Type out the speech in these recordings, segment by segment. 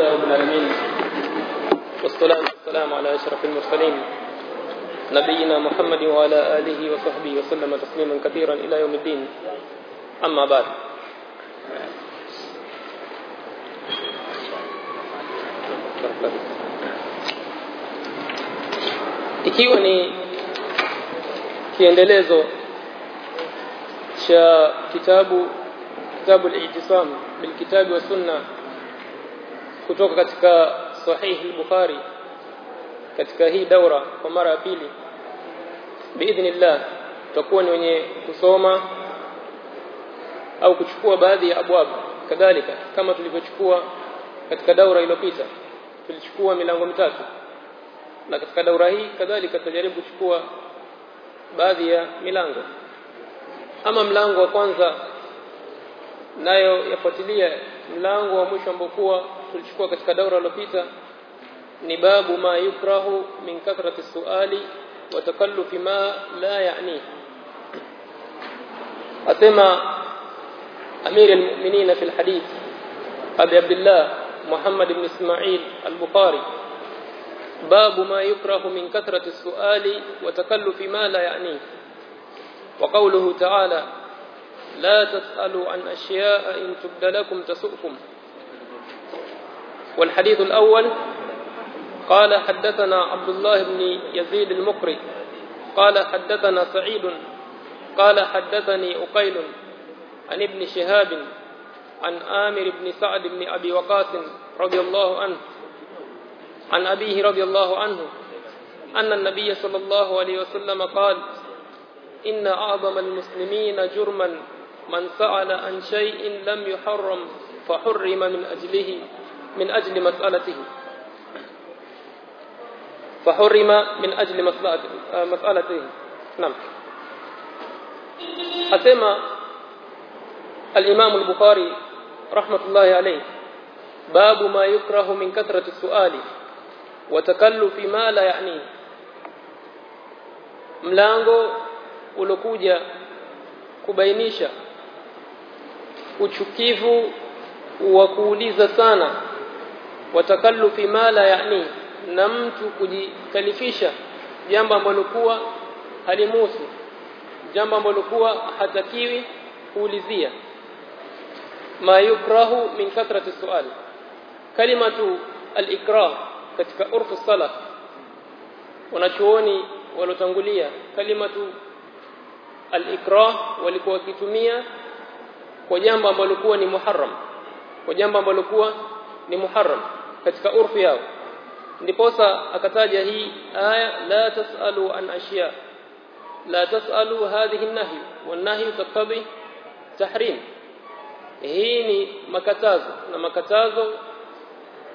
لله رب العالمين. والصلاة والسلام على أشرف المرسلين. نبينا محمد وعلى آله وصحبه وسلم تسليما كثيرا إلى يوم الدين. أما بعد. Ikiwa ni kiendelezo cha kitabu kitabu al-i'tisam bil kitabi wa sunna kutoka katika sahihi al-bukhari katika hii daura kwa mara ya pili biidhnillah tutakuwa ni wenye kusoma au kuchukua baadhi ya abwab kadhalika kama tulivyochukua katika daura iliyopita tulichukua milango mitatu. Na katika daura hii kadhalika tutajaribu kuchukua baadhi ya milango. Ama mlango wa kwanza nayo yafuatilia mlango wa mwisho ambao tulichukua katika daura iliyopita ni babu ma yukrahu min kathrati suali wa takallufi ma la yani. Asema المؤمنين في الحديث ابي عبد الله محمد بن اسماعيل البخاري باب ما يكره من كثرة السؤال وتكلف ما لا يعنيه وقوله تعالى لا تسألوا عن أشياء إن تبد لكم تسؤكم والحديث الأول قال حدثنا عبد الله بن يزيد المقري قال حدثنا سعيد قال حدثني أقيل عن ابن شهاب عن آمر بن سعد بن أبي وقاص رضي الله عنه عن أبيه رضي الله عنه أن النبي صلى الله عليه وسلم قال إن أعظم المسلمين جرما من سأل عن شيء لم يحرم فحرم من أجله من أجل مسألته. فحرم من أجل مسألته. نعم. أسمى الإمام البخاري رحمة الله عليه. باب ما يكره من كثرة السؤال. وتكلف ما لا يعني. mlango ulokuja kubainisha uchukivu wa kuuliza sana watakallufi mala yani na mtu kujikalifisha jambo ambalo kuwa halimuhusu jambo ambalo kuwa hatakiwi kuulizia. Ma yukrahu min kathrati sual kalimatu al-ikrah katika urfu salaf wanachuoni walotangulia kalimatu al-ikrah walikuwa wakitumia kwa jambo ambalo kuwa ni muharram kwa jambo ambalo kuwa ni muharram katika urfi yao. Ndiposa akataja hii aya la tasalu an ashiya la tasalu hadhihi an-nahy wan-nahy taqtadi tahrim. Hii ni makatazo na makatazo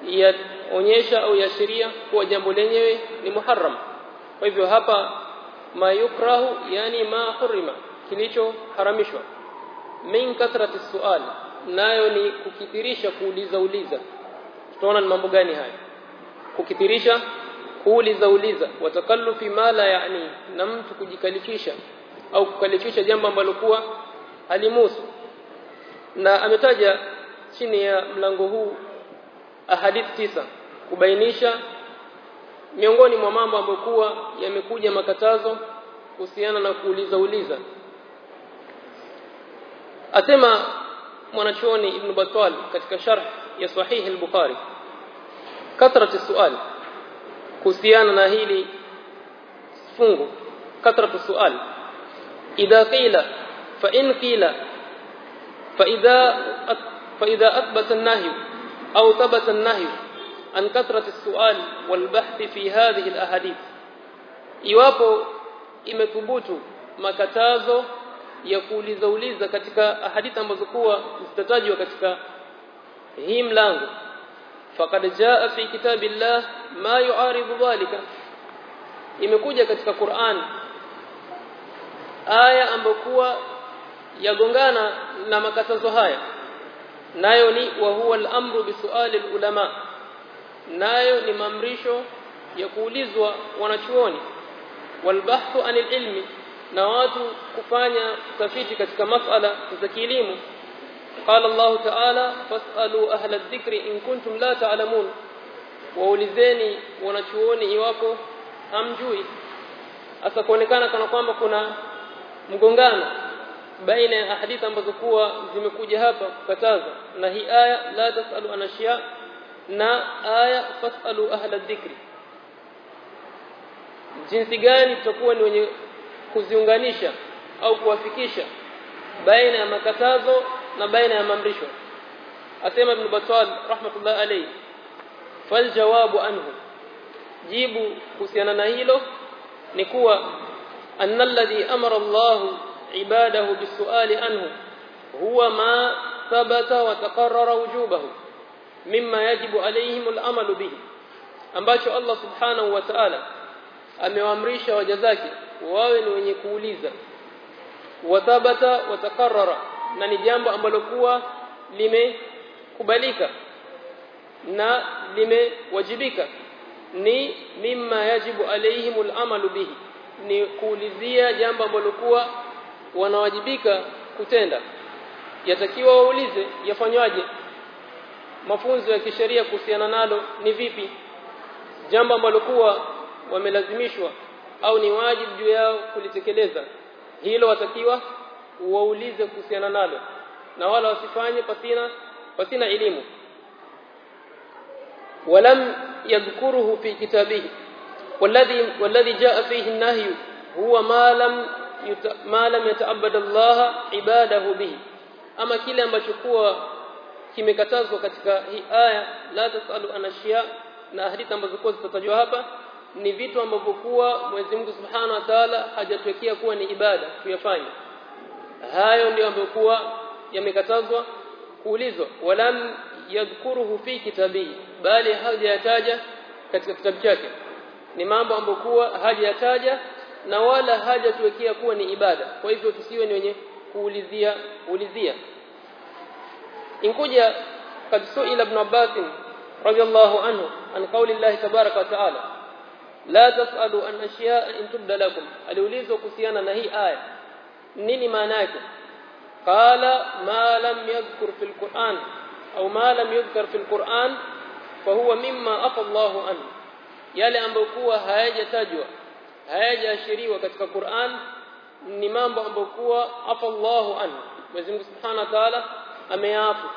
yaonyesha au yashiria kuwa jambo lenyewe ni muharram. Kwa hivyo hapa ma yukrahu yani ma hurima kilichoharamishwa min kathrati sual nayo ni kukithirisha kuuliza uliza tutaona ni mambo gani haya? Kukithirisha kuuliza uliza watakallufi mala yani na mtu kujikalifisha au kukalifisha jambo ambalo kuwa alimusu na ametaja chini ya mlango huu ahadith tisa kubainisha miongoni mwa mambo ambayo kuwa yamekuja makatazo kuhusiana na kuuliza uliza asema mwanachuoni ibn Battal katika sharh ya sahih al-Bukhari kathratu sual kuhusiana na hili fungu kathratu sual idha qila fa in qila فإذا فإذا أثبت النهي أو ثبت النهي عن كثرة السؤال والبحث في هذه الأحاديث iwapo imethubutu makatazo ya kuuliza uliza katika ahadithi ambazo kuwa zitatajwa katika hii mlango. Faqad jaa fi kitabillah ma yu'aridu dhalika. Imekuja katika Qur'an. Aya ambokuwa yagongana na makatazo haya. Nayo ni wa huwa al-amru bi su'ali al-ulama nayo ni maamrisho ya kuulizwa wanachuoni. Walbahthu anil ilmi. Na watu kufanya tafiti katika masala za kielimu قال الله تعالى فاسألوا أهل الذكر إن كنتم لا تعلمون waulizeni wanachuoni iwapo hamjui hasa kuonekana kana kwamba kuna mgongano baina ya hadithi ambazo kuwa zimekuja hapa kukataza na hii aya la tasalu anashia na aya fasalu ahla dhikri jinsi gani tutakuwa ni wenye kuziunganisha au kuwafikisha baina ya makatazo na baina ya maamrisho asema ibn Battal rahmatullah alayhi fal jawabu anhu jibu kuhusiana na hilo ni kuwa anna alladhi amara Allah ibadahu bisuali anhu huwa ma thabata wa taqarrara wujubahu mimma yajibu alayhim al-amalu bihi ambacho Allah subhanahu wa ta'ala amewaamrisha waja zake wawe ni wenye kuuliza wathabata watakarrara na ni jambo ambalo kuwa limekubalika na limewajibika. Ni mimma yajibu alaihim alamalu bihi ni kuulizia jambo ambalo kuwa wanawajibika kutenda. Yatakiwa waulize yafanywaje? Mafunzo ya kisheria kuhusiana nalo ni vipi? Jambo ambalo kuwa wamelazimishwa au ni wajibu juu yao kulitekeleza hilo watakiwa waulize kuhusiana nalo na wala wasifanye pasina pasina elimu ولم يذكره في كتابه والذي والذي جاء فيه النهي هو ما لم يت... ما لم يتعبد الله عباده به ama kile ambacho kuwa kimekatazwa katika hii aya la tasalu anashia na hadithi ambazo kwa zitatajwa hapa ni vitu ambavyo kuwa Mwenyezi Mungu Subhanahu wa Ta'ala hajatuwekea kuwa ni ibada tuyafanye hayo ndio ambayo kuwa yamekatazwa kuulizwa. Walam yadhkuruhu fi kitabihi bali hajayataja katika kitabu chake. Ni mambo ambayo kuwa hajayataja na wala hajatuwekea kuwa ni ibada. Kwa hivyo tusiwe ni wenye kuulizia ulizia. Inkuja kad suila ibn Abbas radiyallahu anhu an qawli Allah tabaraka wa ta'ala la tasalu an ashiya in tubda lakum. Aliulizwa kuhusiana na hii aya nini maana yake? Qala ma lam yadhkur fil Qur'an au ma lam yudhkar fil Qur'an fa huwa mimma afa Allahu an. Yale ambayo kuwa hayajatajwa hayajaashiriwa katika Qur'an ni mambo ambayo kuwa afa Allahu an. Mwenyezi Mungu Subhanahu wa Ta'ala ameafu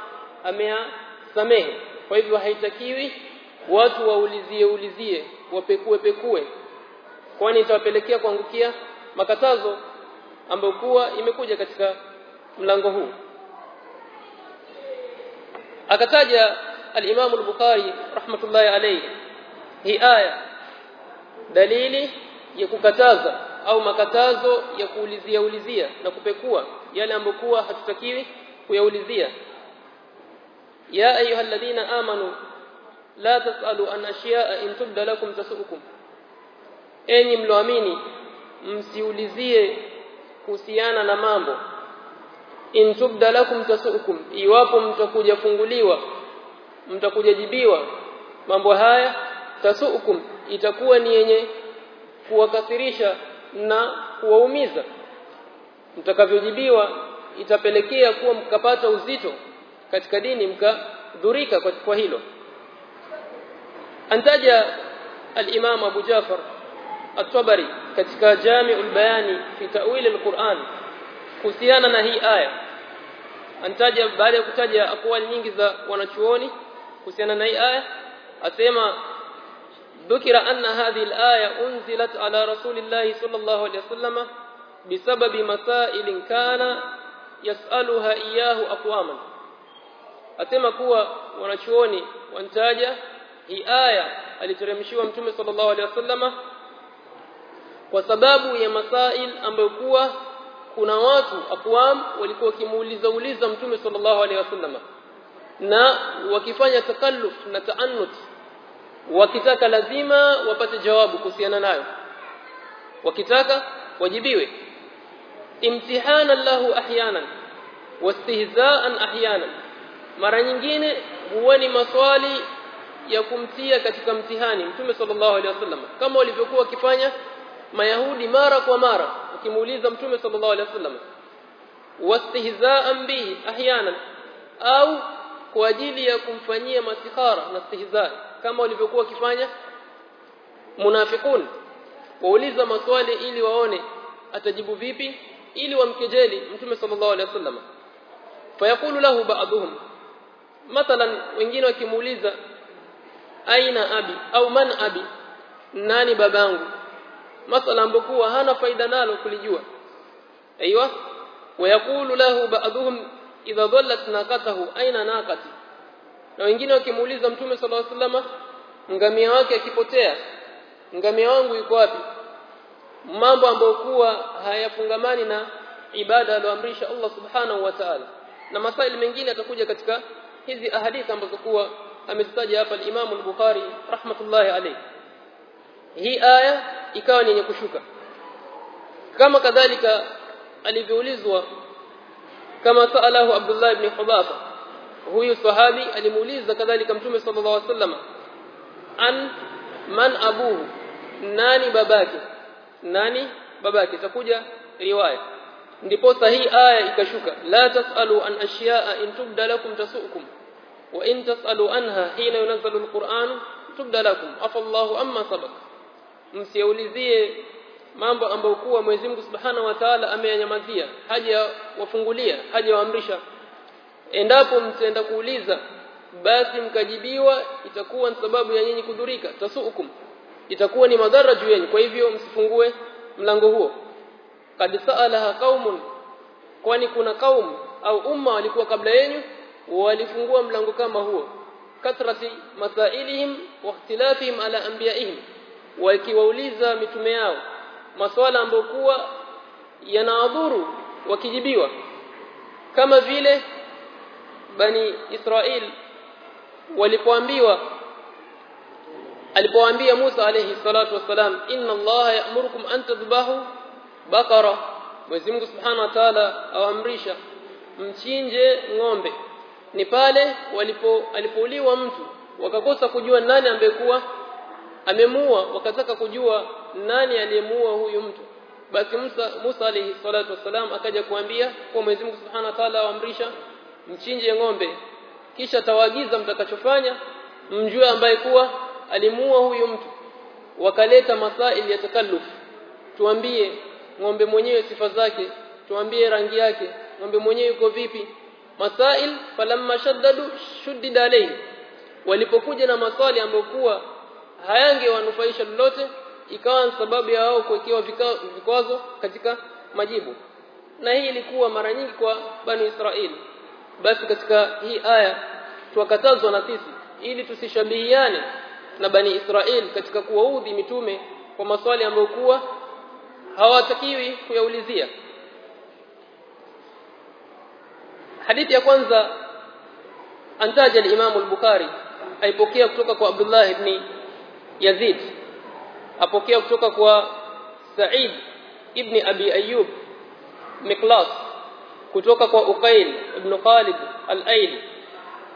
ameasamehe kwa hivyo haitakiwi watu waulizie ulizie wapekue pekue. Kwani itawapelekea kuangukia makatazo ambayo kuwa imekuja katika mlango huu. Akataja al-Imam al-Bukhari rahmatullahi alayhi hii aya dalili ya kukataza au makatazo ya kuulizia ulizia na kupekua yale ambayo kuwa hatutakiwi kuyaulizia. Ya ayyuhalladhina amanu la tasalu an ashiya'a in tubda lakum tasukum enyi mloamini msiulizie kuhusiana na mambo. In tubda lakum tasukum iwapo mtakuja funguliwa mtakuja jibiwa mambo haya tasukum itakuwa ni yenye kuwakasirisha na kuwaumiza. Mtakavyojibiwa itapelekea kuwa mkapata uzito katika dini mkadhurika kwa, hilo. Antaja al-Imam Abu Jafar at-Tabari katika Jami'ul Bayani fi Ta'wil al-Qur'an kuhusiana na hii aya. Antaja baada ya kutaja akwali nyingi za wanachuoni kuhusiana na hii aya asema dhukira anna hadhihi al-aya unzilat ala rasulillahi sallallahu alayhi wasallam bisababi masailin kana yas'aluha iyyahu aqwaman. Asema kuwa wanachuoni wantaja hii aya aliteremshiwa mtume sallallahu alayhi wasallama kwa sababu ya masail ambayo kuwa kuna watu akwam walikuwa kimuuliza uliza mtume sallallahu alaihi wasallam. Na wakifanya takalluf na taannut wakitaka lazima wapate jawabu kuhusiana nayo. Wakitaka wajibiwe. Imtihana lahu ahyanan wastihzaan ahyanan. Mara nyingine huwa ni maswali ya kumtia katika mtihani mtume sallallahu alaihi wasallam. Kama walivyokuwa wakifanya mayahudi mara kwa mara ukimuuliza mtume sallallahu alaihi wasallam wastihzaan bihi ahyana au kwa ajili ya kumfanyia masihara na stihzaa kama walivyokuwa wakifanya munafiqun. Wauliza maswali ili waone atajibu vipi ili wamkejeli mtume sallallahu alaihi wasallam. Fayaqulu lahu ba'dhum mathalan wengine wakimuuliza aina abi? Au man abi? Nani babangu masala ambokuwa hana faida nalo kulijua. Aiywa wayaqulu lahu ba'dhum idha dhallat naqatahu aina naqati? Na wengine wakimuuliza mtume sallallahu alaihi wasallam ngamia wake akipotea ngamia wangu yuko wapi? Mambo ambayo kuwa hayafungamani na ibada aliyoamrisha Allah subhanahu wa ta'ala. Na masaili mengine atakuja katika hizi ahadithi ambazo kuwa amezitaja hapa al-Imam al-Bukhari rahmatullahi alayhi. Hii aya ikawa ni yenye kushuka kama kadhalika alivyoulizwa kama saalahu Abdullah ibn Hudafa huyu sahabi alimuuliza kadhalika mtume sallallahu alaihi wasallam an man abuhu nani babake nani babake takuja riwaya ndipo sahihi aya ikashuka la tasalu an ashiya'a in tubda lakum tasukum wa in tasalu anha hina yunazzalu alquran tubda lakum afa Allahu amma sabaq msiulizie mambo ambayo kuwa Mwenyezi Mungu Subhanahu wa Ta'ala ameyanyamazia haja wafungulia haja waamrisha endapo mtaenda kuuliza basi mkajibiwa itakuwa ni sababu ya nyinyi kudhurika. Tasuukum itakuwa ni madhara juu yenu. Kwa hivyo msifungue mlango huo. Kad saalaha qaumun kwani kuna kaum au umma walikuwa kabla yenu walifungua mlango kama huo. Kathrati masailihim wa ikhtilafihim ala anbiyaihim wakiwauliza mitume yao maswala ambayo kuwa yanaadhuru wakijibiwa. Kama vile bani Israel walipoambiwa alipoambia Musa alayhi salatu wasalam inna Allah ya'murukum an tadhbahu baqara. Mwenyezi Mungu Subhanahu wa Ta'ala awamrisha mchinje ng'ombe. Ni pale walipo alipouliwa mtu wakakosa kujua nani ambaye kuwa amemuua wakataka kujua nani aliyemuua huyu mtu. Basi Musa Musa alayhi salatu wasalam akaja kuambia kwa Mwenyezi Mungu Subhanahu wa Ta'ala awaamrisha mchinje ng'ombe kisha tawaagiza mtakachofanya mjue ambaye kuwa alimuua huyu mtu. Wakaleta masaili ya takalluf. Tuambie ng'ombe mwenyewe sifa zake tuambie rangi yake ng'ombe mwenyewe yuko vipi. Masail falamma shaddadu shuddida alayhi. Walipokuja na maswali ambayo kuwa hayangewanufaisha lolote ikawa sababu ya wao kuwekewa vikwazo katika majibu. Na hii ilikuwa mara nyingi kwa bani Israeli basi katika hii aya tuwakatazwa na sisi ili tusishabihiane na bani Israeli katika kuwaudhi mitume kwa maswali ambayo kuwa hawatakiwi kuyaulizia. Hadithi ya kwanza antaja al-Imam al-Bukhari aipokea kutoka kwa Abdullah ibn Yazid. Apokea kutoka kwa Sa'id ibn Abi Ayyub Miklas. Kutoka kwa Uqail ibn Khalid al-Ayl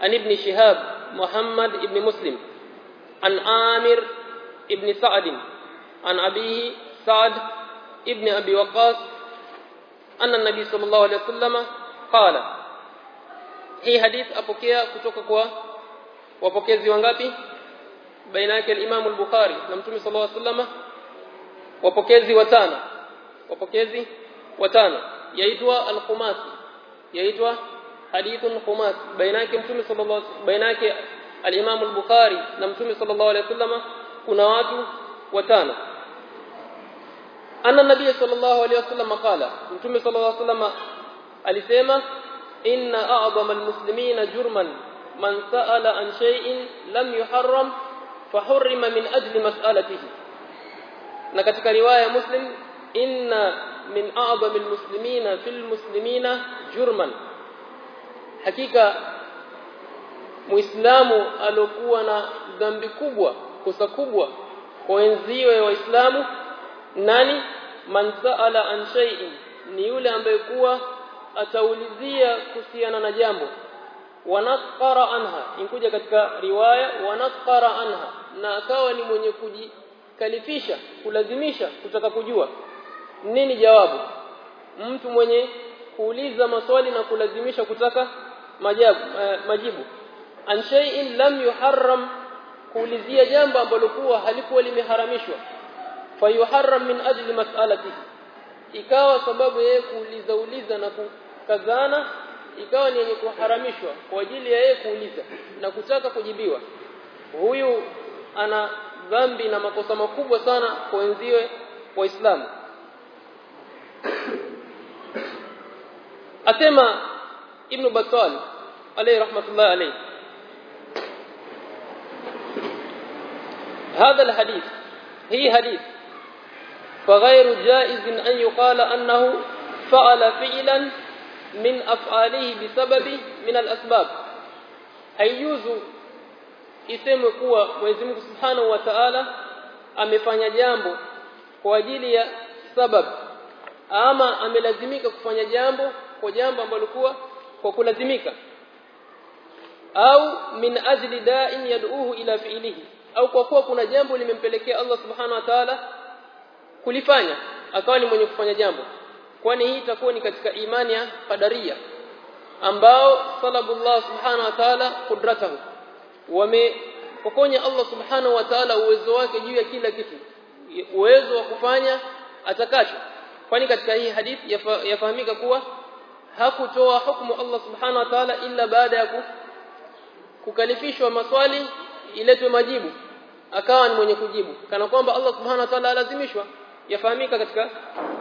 an ibn Shihab Muhammad ibn Muslim. An Amir ibn Sa'd. An abihi Sa'd ibn Abi Waqqas. Anna an-nabi sallallahu alayhi wasallam qala. Hii hadith apokea kutoka kwa wapokezi wangapi baina yake al-Imam al-Bukhari na Mtume sallallahu alayhi wasallam wapokezi watano wapokezi watano yaitwa al-Khumasi yaitwa hadithun Khumasi baina yake Mtume sallallahu baina yake al-Imam al-Bukhari na Mtume sallallahu alayhi wasallam kuna watu watano anna nabiy sallallahu alayhi wasallam qala Mtume sallallahu alayhi wasallam alisema inna a'zama al-muslimina jurman man sa'ala an shay'in lam yuharram fahurrima min ajli mas'alatihi. Na katika riwaya Muslim inna min a'zami almuslimina fil muslimina jurman. Hakika muislamu alokuwa na dhambi kubwa kosa kubwa kwa wenziwe waislamu nani? Man sa'ala an shay'in ni yule ambaye kuwa ataulizia kuhusiana na jambo. Wanaqara anha inkuja katika riwaya wanaqara anha na akawa ni mwenye kujikalifisha kulazimisha kutaka kujua. Nini jawabu? Mtu mwenye kuuliza maswali na kulazimisha kutaka majabu majibu. An shay'in lam yuharram kuulizia jambo ambalo kuwa halikuwa limeharamishwa. Fayuharram min ajli mas'alati. Ikawa sababu yeye kuuliza uliza na kukazana ikawa ni yenye kuharamishwa kwa ajili ya yeye kuuliza na kutaka kujibiwa. Huyu ana dhambi na makosa makubwa sana kwa wenziwe waislamu asema ibn Battal alayhi rahmatullah alayhi هذا الحديث هي حديث فغير جائز أن يقال أنه فعل فعلا من أفعاله بسبب من الأسباب haijuzu isemwe kuwa Mwenyezi Mungu Subhanahu wa Ta'ala amefanya jambo kwa ajili ya sababu ama amelazimika kufanya jambo kwa jambo ambalo kuwa kwa kulazimika au min ajli da'in yad'uhu ila fi'lihi au kwa kuwa kuna jambo limempelekea Allah Subhanahu wa Ta'ala kulifanya akawa ni mwenye kufanya jambo. Kwani hii itakuwa ni katika imani ya qadaria ambao salabullah subhanahu wa ta'ala qudratahu wamepokonya Allah subhanahu wa ta'ala uwezo wake juu ya kila kitu. Uwezo wa kufanya atakacho. Kwani katika hii hadithi yafahamika kuwa hakutoa hukumu Allah subhanahu wa ta'ala illa baada ya kukalifishwa maswali iletwe majibu. Akawa ni mwenye kujibu. Kana kwamba Allah subhanahu wa ta'ala lazimishwa yafahamika katika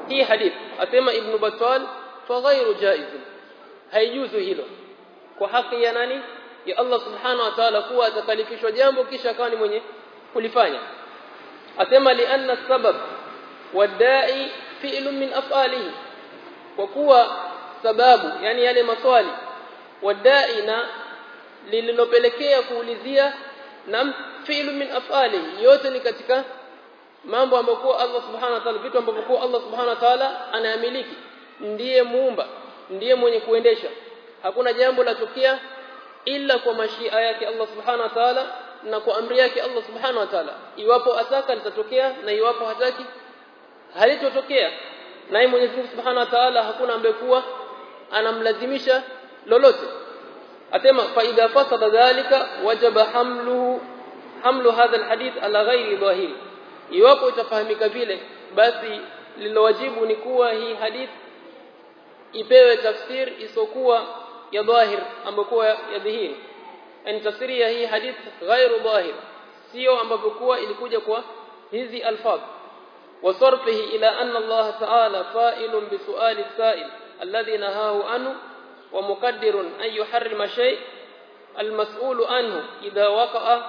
hii hadithi. Asema ibn Battal fa ghairu jaiz haijuzu hilo. Kwa haki ya nani ya Allah subhanahu wa ta'ala kuwa atakalifishwa jambo kisha akawa ni mwenye kulifanya. Asema li anna sabab wadai fi'lun min af'alihi. Kwa kuwa sababu yani yale maswali wadai na lililopelekea kuulizia na fi'lun min af'alihi. Yote ni katika mambo ambayo kwa Allah subhanahu wa ta'ala vitu ambavyo kwa Allah subhanahu wa ta'ala anayamiliki. Ndiye muumba ndiye mwenye kuendesha. Hakuna jambo la tokea ila kwa mashia yake Allah subhanahu wa ta'ala na kwa amri yake Allah subhanahu wa ta'ala. Iwapo ataka litatokea na iwapo hataki halitotokea. Naye Mwenyezi Mungu subhanahu wa ta'ala hakuna ambaye kuwa anamlazimisha lolote. Atema fa idha fasada dhalika wajaba hamluhu hamlu hadha alhadith ala ghairi dhahir iwapo itafahamika vile basi lilowajibu ni kuwa hii hadith ipewe tafsir isokuwa ya dhahir ambayo ya dhihiri yani tafsiri ya hii hadith ghairu dhahir sio ambapo kuwa ilikuja kwa hizi alfaz وصرفه إلى أن الله تعالى فائل بسؤال السائل الذي نهاه عنه ومقدر أن يحرم شيء المسؤول عنه إذا وقع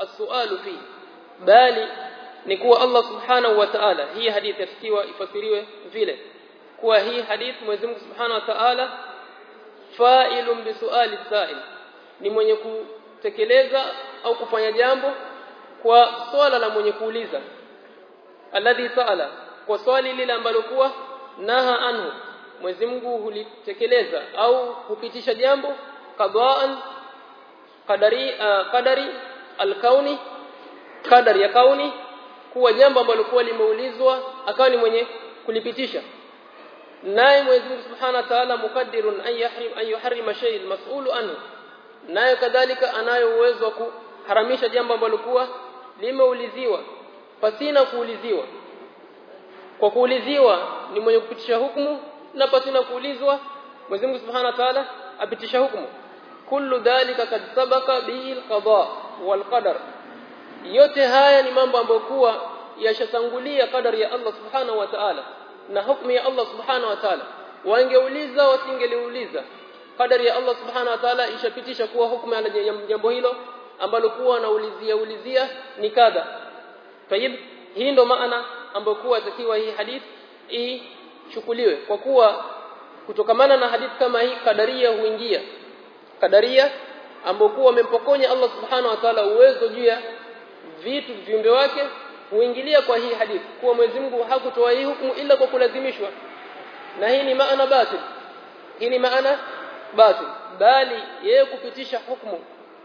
السؤال فيه بالي ni kuwa Allah subhanahu wa ta'ala hii hadithi yatakiwa ifasiriwe vile kuwa hii hadithi Mwenyezi Mungu subhanahu wa ta'ala fa'ilun bi su'ali sa'il. Ni mwenye kutekeleza au kufanya jambo kwa swala la mwenye kuuliza. Alladhi sa'ala kwa swali lile ambalo kuwa naha anhu. Mwenyezi Mungu hulitekeleza au hupitisha jambo qada'an qadari uh, qadari alkauni qadari ya kauni kuwa jambo ambalo kuwa limeulizwa akawa ni mwenye kulipitisha naye Mwenyezi Mungu Subhanahu wa Ta'ala mukaddirun an yahrim an yuharrima shay al-mas'ulu anhu. Naye kadhalika anayo uwezo wa kuharamisha jambo ambalo kuwa limeuliziwa pasina kuuliziwa. Kwa kuuliziwa ni mwenye kupitisha hukumu na pasina kuulizwa Mwenyezi Mungu Subhanahu wa Ta'ala apitisha hukumu. Kullu dhalika kad sabaka bihi lqada walqadar. Wal yote haya ni mambo ambayo kuwa yashatangulia kadari ya Allah subhanahu wa ta'ala na hukumu ya Allah subhanahu wa ta'ala. Wangeuliza wasingeliuliza kadari ya Allah subhana wa ta'ala ishapitisha kuwa hukumu ya jambo hilo ambalo kuwa anaulizia ulizia ni kadha. Tayib hii ndo maana ambayo kuwa takiwa hii hadith ichukuliwe. Kwa kuwa kutokamana na hadith kama hii kadaria huingia. Kadaria ambao kuwa wamempokonya Allah subhanahu wa ta'ala uwezo juu ya vitu viumbe wake huingilia kwa hii hadithi kuwa Mwenyezi Mungu hakutoa hii hukumu ila kwa kulazimishwa. Na hii ni maana batil. Hii ni maana batil. Bali yeye kupitisha hukumu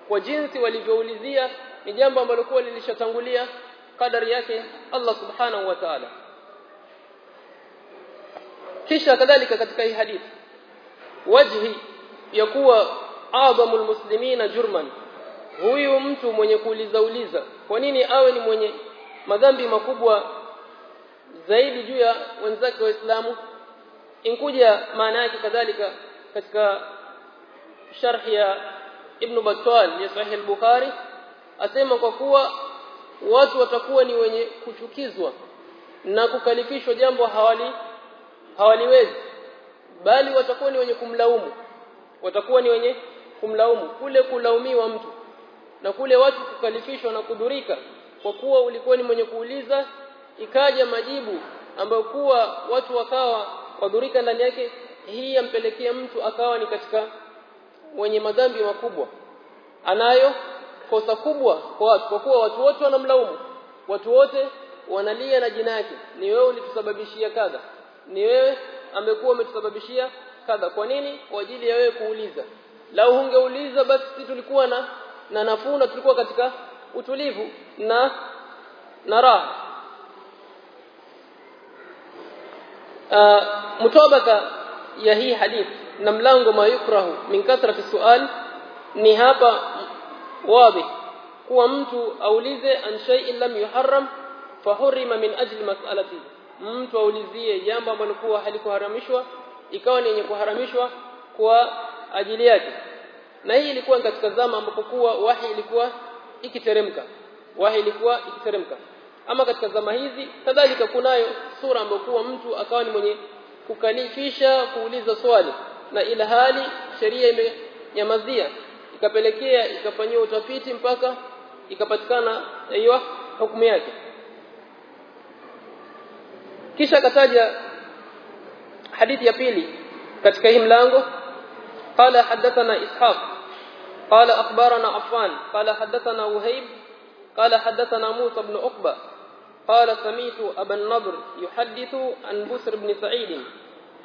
kwa jinsi walivyoulizia ni jambo ambalo kwa lilishatangulia kadari yake Allah subhanahu wa ta'ala. Kisha kadhalika katika hii hadithi wajhi ya kuwa adhamul muslimina jurman. Huyu mtu mwenye kuuliza uliza kwa nini awe ni mwenye madhambi makubwa zaidi juu ya wenzake waislamu inkuja maana yake kadhalika katika sharh ya Ibn Battal ya Sahih al-Bukhari. Asema kwa kuwa watu watakuwa ni wenye kuchukizwa na kukalifishwa jambo hawali hawaliwezi bali watakuwa ni wenye kumlaumu. Watakuwa ni wenye kumlaumu. Kule kulaumiwa mtu na kule watu kukalifishwa na kudhurika kwa kuwa ulikuwa ni mwenye kuuliza ikaja majibu ambayo kuwa watu wakawa wadhurika ndani yake hii yampelekea mtu akawa ni katika wenye madhambi makubwa. Anayo kosa kubwa kwa watu kwa kuwa watu wote wanamlaumu watu wote wanalia na jina yake. Ni wewe ulitusababishia kadha ni wewe amekuwa umetusababishia kadha. Kwa nini? Kwa ajili ya wewe kuuliza. Lau ungeuliza basi tulikuwa na na nafuna tulikuwa katika utulivu na na raha. Uh, mutabaka ya hii hadith na mlango ma yukrahu min kathrati sual ni hapa wazi kuwa mtu aulize an shay'in lam yuharram fahurima min ajli mas'alati. Mtu aulizie jambo ambalo kuwa halikuharamishwa ikawa ni yenye kuharamishwa kwa ajili yake. Na hii ilikuwa katika zama ambapo kuwa wahi ilikuwa ikiteremka wahi ilikuwa ikiteremka ama katika zama hizi kadhalika kunayo sura ambayo kuwa mtu akawa ni mwenye kukalifisha kuuliza swali na ila hali sheria imenyamazia ikapelekea ikafanywa utafiti mpaka ikapatikana hiyo hukumu yake kisha kataja hadithi ya pili katika hii mlango قال حدثنا إسحاق قال أخبرنا عفان قال حدثنا وهيب قال حدثنا موسى بن عقبة قال سميت أبا النضر يحدث عن بسر بن سعيد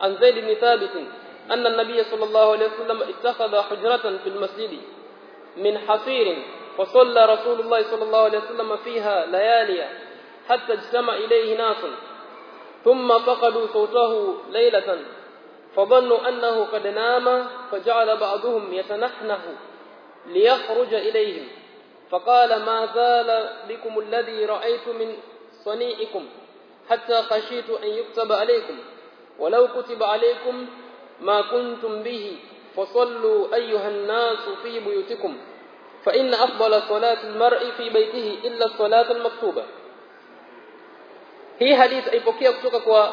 عن زيد بن ثابت أن النبي صلى الله عليه وسلم اتخذ حجرة في المسجد من حصير فصلى رسول الله صلى الله عليه وسلم فيها ليالي حتى اجتمع إليه ناس ثم فقدوا صوته ليلة فظنوا أنه قد نام فجعل بعضهم يتنحنه. ليخرج إليهم. فقال ما زال بكم الذي رأيت من صنيعكم حتى خشيت أن يكتب عليكم. ولو كتب عليكم ما كنتم به فصلوا أيها الناس في بيوتكم. فإن أفضل صلاة المرء في بيته إلا الصلاة المكتوبة. Hii hadith aipokea kutoka kwa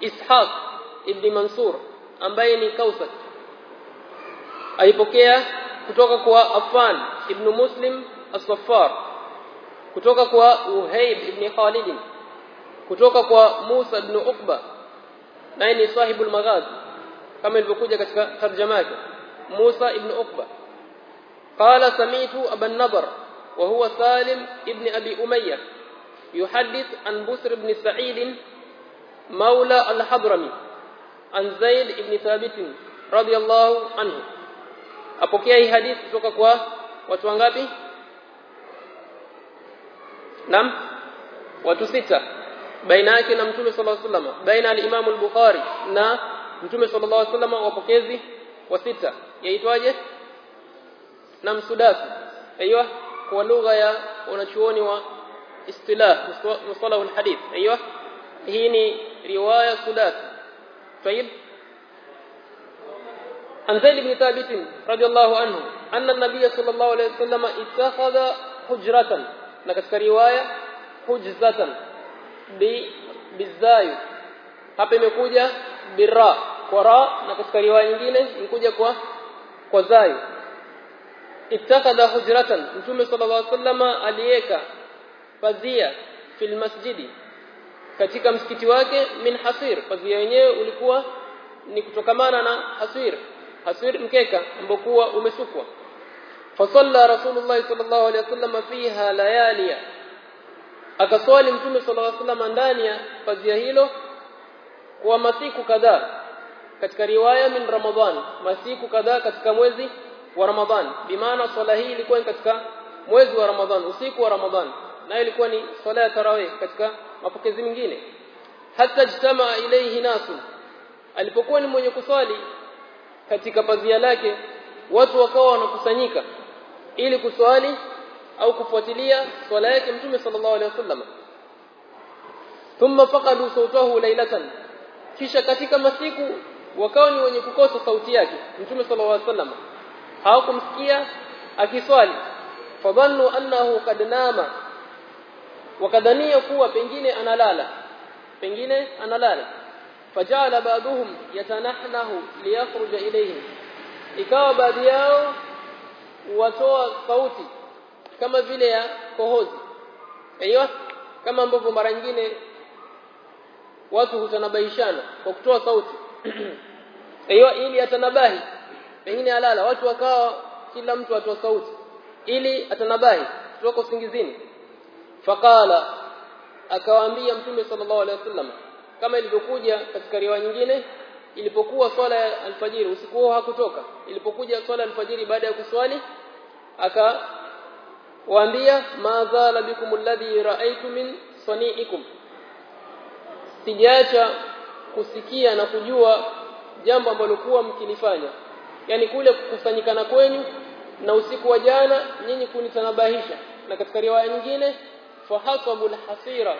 Ishaq ibn Mansur ambaye ni Kausat aipokea kutoka kwa Affan ibn Muslim as-Saffar kutoka kwa Uhayb ibn Khalid kutoka kwa Musa ibn Uqba naye ni sahibul maghazi kama ilivyokuja katika tarjama yake Musa ibn Uqba قال سمعت أبا النضر وهو سالم ابن أبي أمية يحدث عن بسر بن سعيد مولى الحضرمي عن زيد بن ثابت رضي الله عنه apokea hii hadithi kutoka kwa watu wangapi? Nam watu sita. Baina yake na mtume sallallahu alaihi wasallam baina al-Imam al-Bukhari na mtume صلى الله عليه وسلم wapokezi wa sita. Yaitwaje? Na msudas aiywa kwa lugha ya wanachuoni wa istilah mustalah al-hadith. Aiywa hii ni riwaya sudas tayib عن زيد بن ثابت رضي الله عنه أن النبي صلى الله عليه وسلم اتخذ حجرة لكتك رواية حجزة بالزاي hapa imekuja birra kwa ra na katika riwaya nyingine imekuja kwa kwa zai ittakada hujratan mtume sallallahu alaihi wasallam aliweka pazia fil masjidi katika msikiti wake min hasir pazia wenyewe ulikuwa ni kutokamana na hasir hasir mkeka ambokuwa umesukwa. Fasalla rasulullah sallallahu alaihi wasallam fiha layaliya. Akaswali mtume sallallahu alaihi wasallam ndani ya pazia hilo kwa masiku kadhaa. Katika riwaya min ramadhan masiku kadhaa katika mwezi wa ramadhan. Bimaana swala hii ilikuwa katika mwezi wa ramadhan usiku wa ramadhan. Na ilikuwa ni swala ya tarawih katika mapokezi mengine. Hata jtamaa ilayhi nasu alipokuwa ni mwenye kuswali katika pazia lake watu wakawa wanakusanyika ili kuswali au kufuatilia swala yake mtume sallallahu alaihi wasallam. Thumma faqadu sawtahu laylatan. Kisha katika masiku wakawa ni wenye kukosa sauti yake mtume sallallahu alaihi wasallam. Hawakumsikia akiswali. Fadhannu annahu qad nama. Wakadhania kuwa pengine analala. Pengine analala fajala ba'dhum yatanahnahu liyakhruja ilayhim. Ikawa baadhi yao watoa sauti kama vile ya kohozi. Aiyo kama ambavyo mara nyingine watu hutanabaishana kwa kutoa sauti. Aiyo ili atanabahi pengine alala. Watu wakawa kila mtu atoa sauti ili atanabahi kutoka usingizini. Faqala akawaambia mtume sallallahu alaihi wasallam kama ilivyokuja katika riwaya nyingine ilipokuwa swala ya alfajiri usiku huo hakutoka. Ilipokuja swala ya alfajiri baada ya kuswali akawaambia waambia zala bikum alladhi ra'aytu min sani'ikum. Sijaacha kusikia na kujua jambo ambalo kuwa mkilifanya yani kule kukusanyikana kwenyu na usiku wa jana nyinyi kunitanabahisha. Na katika riwaya nyingine fahatabul hasira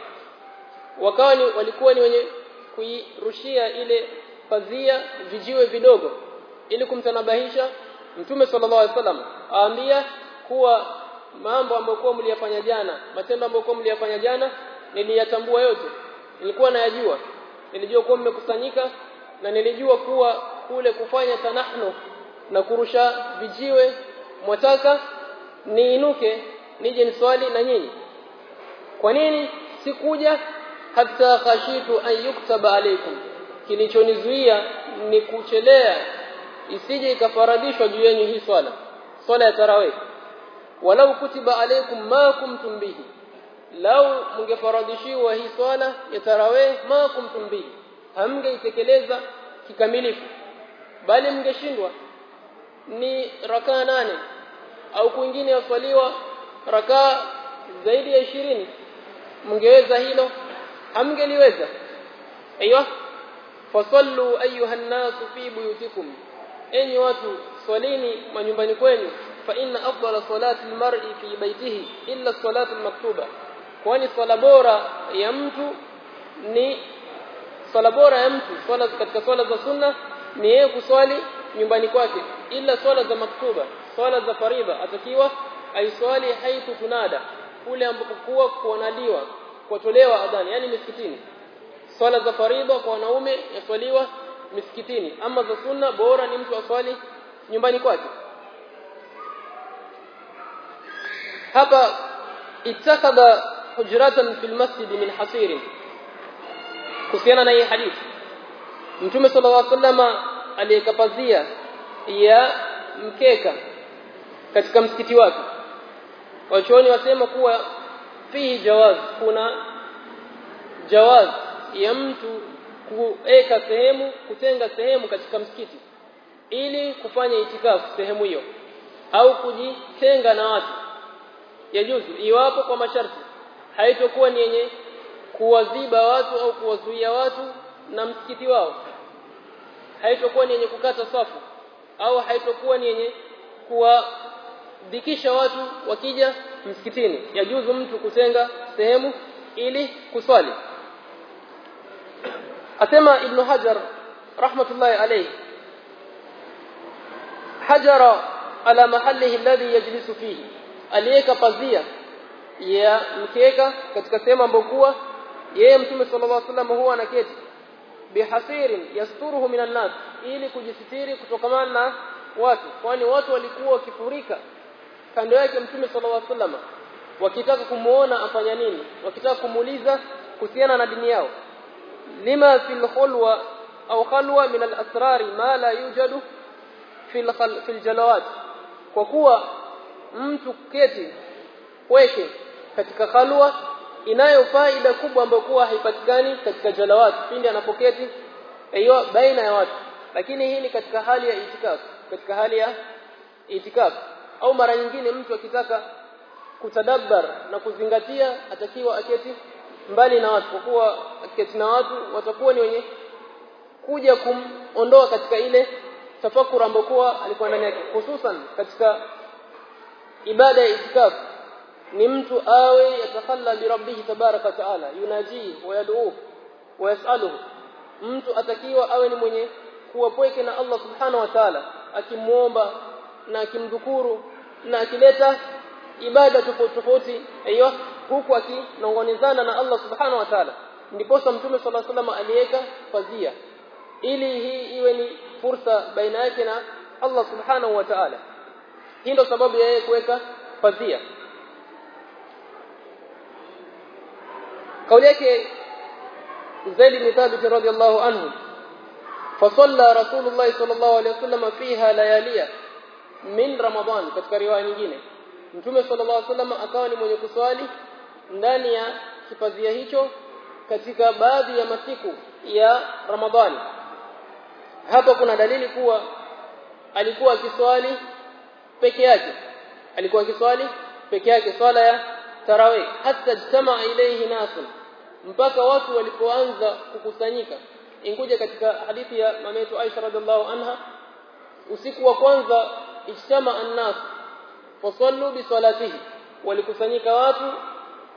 wakawa ni, walikuwa ni wenye kuirushia ile pazia vijiwe vidogo ili kumtanabahisha mtume sallallahu alaihi wasallam. Aambia kuwa mambo ambayo kwa mliyafanya jana matendo ambayo kwa mliyafanya jana niliyatambua yote. Nilikuwa nayajua. Nilijua kuwa mmekusanyika na nilijua kuwa kule kufanya tanahnu na kurusha vijiwe mwataka niinuke nije niswali na nyinyi. Kwa nini sikuja hata khashitu an yuktaba alaykum. Kilichonizuia ni kuchelea isije ikafaradishwa juu yenu hii swala. Swala ya tarawih. Walau kutiba alaykum ma kuntum bihi. Lau mungefaradishiwa hii swala ya tarawih ma kuntum bihi. Hamngeitekeleza kikamilifu. Bali mngeshindwa. Ni rakaa nane. Au kwingine yaswaliwa rakaa zaidi ya ishirini. Mngeweza hilo hamngeliweza. Aiyo fasallu ayuha nnasu fi buyutikum. Enyi watu swalini manyumbani kwenu. Fa inna afdala salati almar'i fi baytihi illa salatu almaktuba. Kwani swala bora ya mtu ni swala bora ya mtu swala katika swala za sunna ni yeye kuswali nyumbani kwake. Ila swala za maktuba swala za faridha atakiwa aiswali haitu tunada kule ambapo kuwa kuonaliwa kutolewa adhani yani misikitini. Swala za faridha kwa wanaume yaswaliwa misikitini. Ama za sunna bora ni mtu aswali nyumbani kwake. Hapa itakada hujratan fil masjid min hasir. Kuhusiana na hii hadithi mtume sallallahu alaihi wasallam aliyekapazia ya mkeka katika msikiti wake. Wachoni wasema kuwa fihi jawaz. Kuna jawaz. Ya mtu kuweka sehemu kutenga sehemu katika msikiti. Ili kufanya itikafu sehemu hiyo. Au kujitenga na watu. Yajuzu iwapo kwa masharti. Haitokuwa ni yenye kuwaziba watu au kuwazuia watu na msikiti wao. Haitokuwa ni yenye kukata safu. Au haitokuwa ni yenye kuwadhikisha watu wakija msikitini. Yajuzu mtu kutenga sehemu ili kuswali. Asema ibn hajar rahmatullahi alayhi hajara ala mahalihi alladhi yajlisu fihi. Aliyeka pazia ya mkeka katika sehemu ambokuwa yeye mtume sallallahu alaihi wasallam huwa anaketi. Bihasirin yasturuhu minan nas ili kujisitiri kutokamana na watu. Kwani watu walikuwa wakifurika kando yake mtume sallallahu alaihi wasallam wakitaka kumuona afanya nini? Wakitaka kumuuliza kuhusiana na dini yao. Lima fil khulwa au khalwa min al asrar ma la yujadu fil fil jalawat. Kwa kuwa mtu keti kweke katika khalwa inayo faida kubwa ambayo kuwa haipatikani katika jalawat pindi anapoketi hiyo baina ya watu. Lakini hii ni katika hali ya itikafu katika hali ya itikaf au mara nyingine mtu akitaka kutadabbar na kuzingatia atakiwa aketi mbali na watu. Kwa kuwa aketi na watu watakuwa ni wenye kuja kumondoa katika ile tafakur ambokuwa alikuwa ndani yake. Hususan katika ibada ya itikaf ni mtu awe yatakhalla bi rabbih tabaraka taala yunaji wa yad'u wa yas'aluhu mtu atakiwa awe ni mwenye kuwapweke na Allah subhanahu wa ta'ala akimuomba na akimdhukuru na akileta ibada tofauti tofauti aiyo huku akinongonezana na Allah subhanahu wa ta'ala ndiposa mtume sallallahu alaihi wasallam aliweka fadhia ili hii iwe ni fursa baina yake na Allah subhanahu wa ta'ala hii ndio sababu ya yeye kuweka fadhia kauli yake Zaid bin Thabit radhiyallahu anhu فصلى رسول الله صلى الله عليه وسلم فيها لياليا min ramadan katika riwaya nyingine. Mtume sallallahu alaihi wasallam akawa ni mwenye kuswali ndani ya kipazia hicho katika baadhi ya masiku ya ramadhani hapa kuna dalili kuwa alikuwa akiswali peke yake. Alikuwa akiswali peke yake swala ya tarawih hata jtamaa ilayhi nasun mpaka watu walipoanza kukusanyika. Inkuja katika hadithi ya mametu Aisha radhiallahu anha usiku wa kwanza ijtama an-nas fasallu bi salatihi. Walikusanyika watu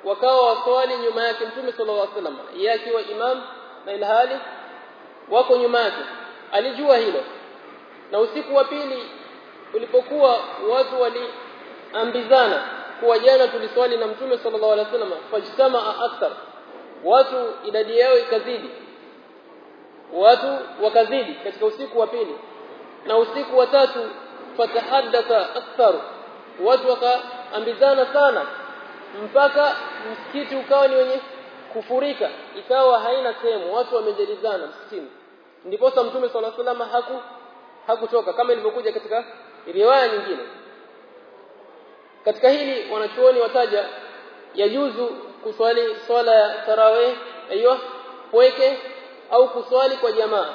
wakawa waswali nyuma yake mtume sallallahu alaihi wasallam. Yeye akiwa imam na ilhali wako nyuma yake. Alijua hilo. Na usiku wa pili ulipokuwa watu waliambizana kuwa jana tuliswali na mtume sallallahu alaihi wasallam fajtamaa akthar. Watu idadi yao ikazidi. Watu wakazidi katika usiku wa pili. Na usiku wa tatu fatahaddatha akthar watu wakaambizana sana mpaka msikiti ukawa ni wenye kufurika ikawa haina sehemu watu wamejalizana msikitini. Ndiposa mtume swalla salama haku hakutoka kama ilivyokuja katika riwaya nyingine. Katika hili wanachuoni wataja yajuzu kuswali swala ya tarawih aiyo pweke au kuswali kwa jamaa.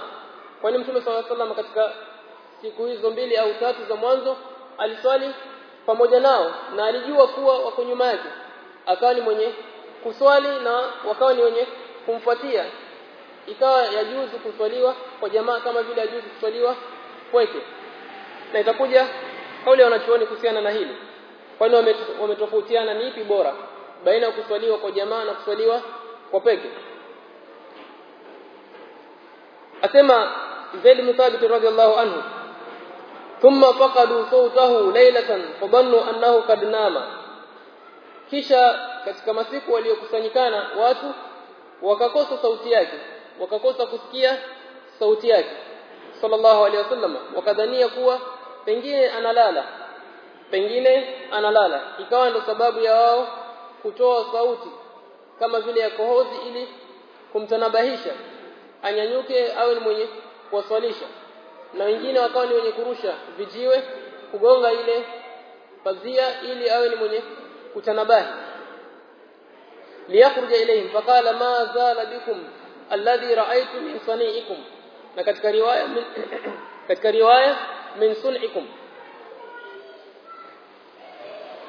Kwani mtume swalla sallam katika siku hizo mbili au tatu za mwanzo aliswali pamoja nao na alijua kuwa wako nyuma yake. Akawa ni mwenye kuswali na wakawa ni wenye kumfuatia. Ikawa yajuzu kuswaliwa kwa jamaa kama vile yajuzu kuswaliwa pweke na itakuja kauli ya wanachuoni kuhusiana na hili. Kwani wametofautiana ni ipi bora baina ya kuswaliwa kwa jamaa na kuswaliwa kwa peke? Asema Zaid bin Thabit radhiyallahu anhu thumma فقدوا صوته ليلة فظنوا annahu قد نام kisha katika masiku waliokusanyikana watu wakakosa sauti yake wakakosa kusikia sauti yake. Sallallahu alaihi wasallam wakadhania kuwa pengine analala pengine analala. Ikawa ndo sababu ya wao kutoa sauti kama vile ya kohozi ili kumtanabahisha anyanyuke awe mwenye kuwaswalisha na wengine wakawa ni wenye kurusha vijiwe kugonga ile pazia ili awe ni mwenye kutanabahi. Liyakhruja ilayhim faqala ma zala bikum alladhi ra'aytu min sani'ikum. Na katika riwaya min katika riwaya min sun'ikum.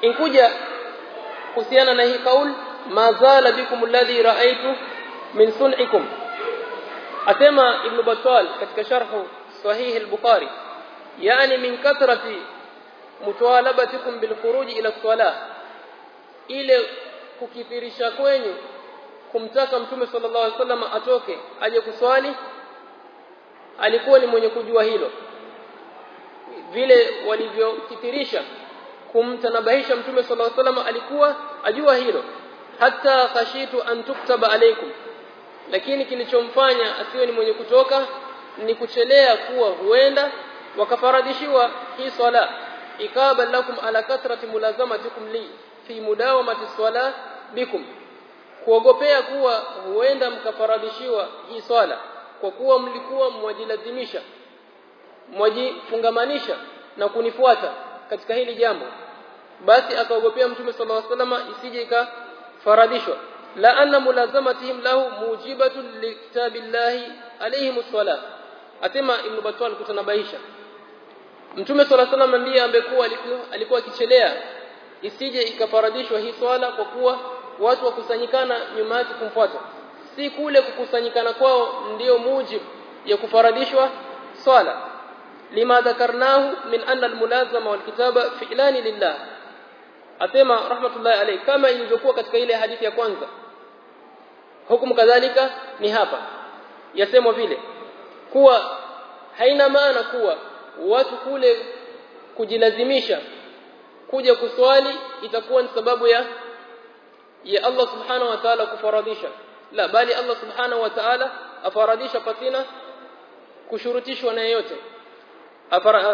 Inkuja kuhusiana na hii kaul ma zala bikum alladhi ra'aytu min sun'ikum. Asema ibn Battal katika sharhu sahih البخاري يعني من كثرة kathrati بالخروج إلى الصلاة ile kukithirisha kwenyu kumtaka mtume sallallahu alaihi wasallam atoke aje kuswali alikuwa ni mwenye kujua hilo. Vile walivyokithirisha kumtanabahisha mtume sallallahu alaihi wasallam alikuwa ajua hilo. Hata khashitu an tuktaba alaikum lakini kilichomfanya asiwe ni mwenye kutoka ni kuchelea kuwa huenda wakafaradishiwa hii swala. Ikaba lakum ala kathrati mulazamatikum li fi mudawamati swala bikum. Kuogopea kuwa huenda mkafaradishiwa hii swala kwa kuwa mlikuwa mwajilazimisha mwajifungamanisha na kunifuata katika hili jambo basi akaogopea mtume sallallahu alaihi wasallam isije ikafaradishwa. La anna mulazamatihim lahu mujibatu likitabillahi alaihim as-salat asema ibn kutana baisha mtume swalla wasallam ndiye ambekuwa alikuwa akichelea isije ikafaradishwa hii swala kwa kuwa watu wakusanyikana nyuma yake kumfuata. Si kule kukusanyikana kwao ndiyo mujib ya kufaradishwa swala. Lima dhakarnahu min anna almulazama walkitaba fi'lani lillah. Asema rahmatullahi alayhi kama ilivyokuwa katika ile hadithi ya kwanza. Hukumu kadhalika ni hapa. Yasemwa vile kuwa haina maana kuwa watu kule kujilazimisha kuja kuswali itakuwa ni sababu ya ya Allah subhanahu wa ta'ala kufaradhisha. La bali Allah subhanahu wa ta'ala afaradhisha patina kushurutishwa na yeyote.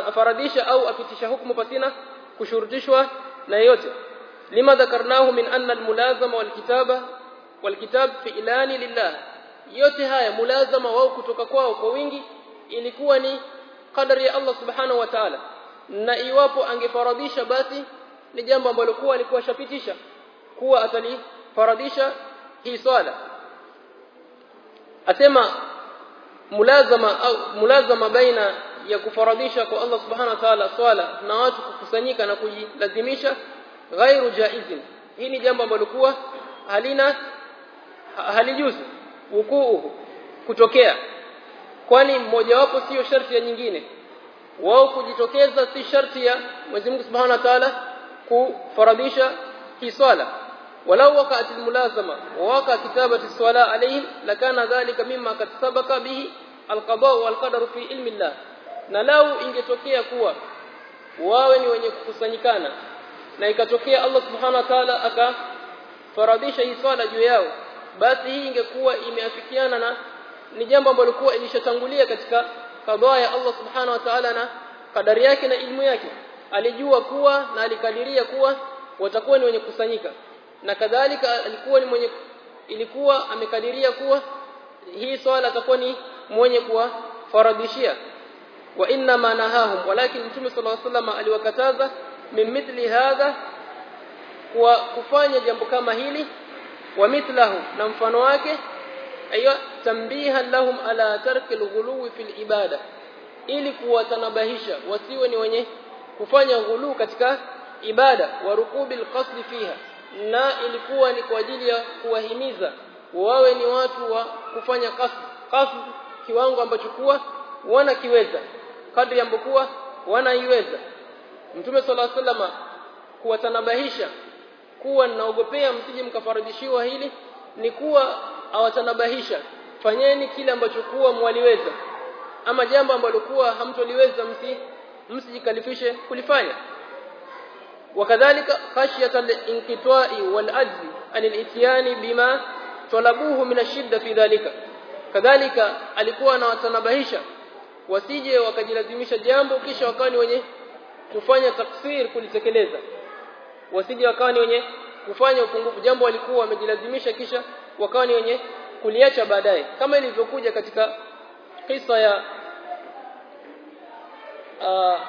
Afaradhisha au apitisha hukumu patina kushurutishwa na yeyote. Lima dhakarnahu min anna almulazama walkitaba walkitab fi'lani lillah yote haya mulazama wao kutoka kwao kwa wingi ilikuwa ni kadari ya Allah subhanahu wa ta'ala. Na iwapo angefaradhisha basi ni jambo ambalo kuwa alikuwa shapitisha kuwa atalifaradhisha hii swala. Asema mulazama au mulazama baina ya kufaradhisha kwa Allah subhanahu wa ta'ala swala na watu kukusanyika na kujilazimisha ghairu jaizin. Hii ni jambo ambalo kuwa halina halijuzu wukuu kutokea. Kwani mmojawapo sio sharti ya nyingine. Wao kujitokeza si sharti ya Mwenyezi Mungu Subhanahu wa Ta'ala kufaradhisha hii swala. Walau wakati almulazama wa waka kitabati swala alayhim lakana dhalika mimma kad sabaka bihi alqada wal qadar fi ilmi Allah na lau ingetokea kuwa wawe ni wenye kukusanyikana na ikatokea Allah Subhanahu wa Ta'ala akafaradhisha hii swala juu yao basi hii ingekuwa imeafikiana na ni jambo ambalo kuwa ilishatangulia katika kadhaa ya Allah subhanahu wa ta'ala na kadari yake na ilmu yake. Alijua kuwa na alikadiria kuwa watakuwa ni wenye kusanyika. Na kadhalika alikuwa ni mwenye ilikuwa amekadiria kuwa hii swala atakuwa ni mwenye kuwafaradhishia. Wa inna ma nahahum walakin mtume sallallahu alaihi wasallam aliwakataza min mithli hadha kwa kufanya jambo kama hili mithlahu na mfano wake ayo tambiha lahum ala tarki alghuluw fi ibada ili kuwatanabahisha wasiwe ni wenye kufanya ghulu katika ibada wa rukubil qasd fiha na ilikuwa ni kwa ajili ya kuwahimiza wawe ni watu wa kufanya qasd qasd kiwango ambacho kuwa wanakiweza kadri ambokuwa wanaiweza. Mtume sallallahu alaihi wasallam kuwatanabahisha kuwa ninaogopea msije mkafaradishiwa hili ni kuwa awatanabahisha fanyeni kile ambacho kuwa mwaliweza ama jambo ambalo kuwa hamtoliweza msi msijikalifishe kulifanya. Wakadhalika khashyata al-inqita'i wal-ajzi an bima talabuhu min ash-shidda fi dhalika. Kadhalika alikuwa anawatanabahisha wasije wakajilazimisha jambo kisha wakawa ni wenye kufanya taksir kulitekeleza wasije wakawa ni wenye kufanya upungufu. Jambo walikuwa wamejilazimisha kisha wakawa ni wenye kuliacha baadaye. Kama ilivyokuja katika kisa ya ah, uh,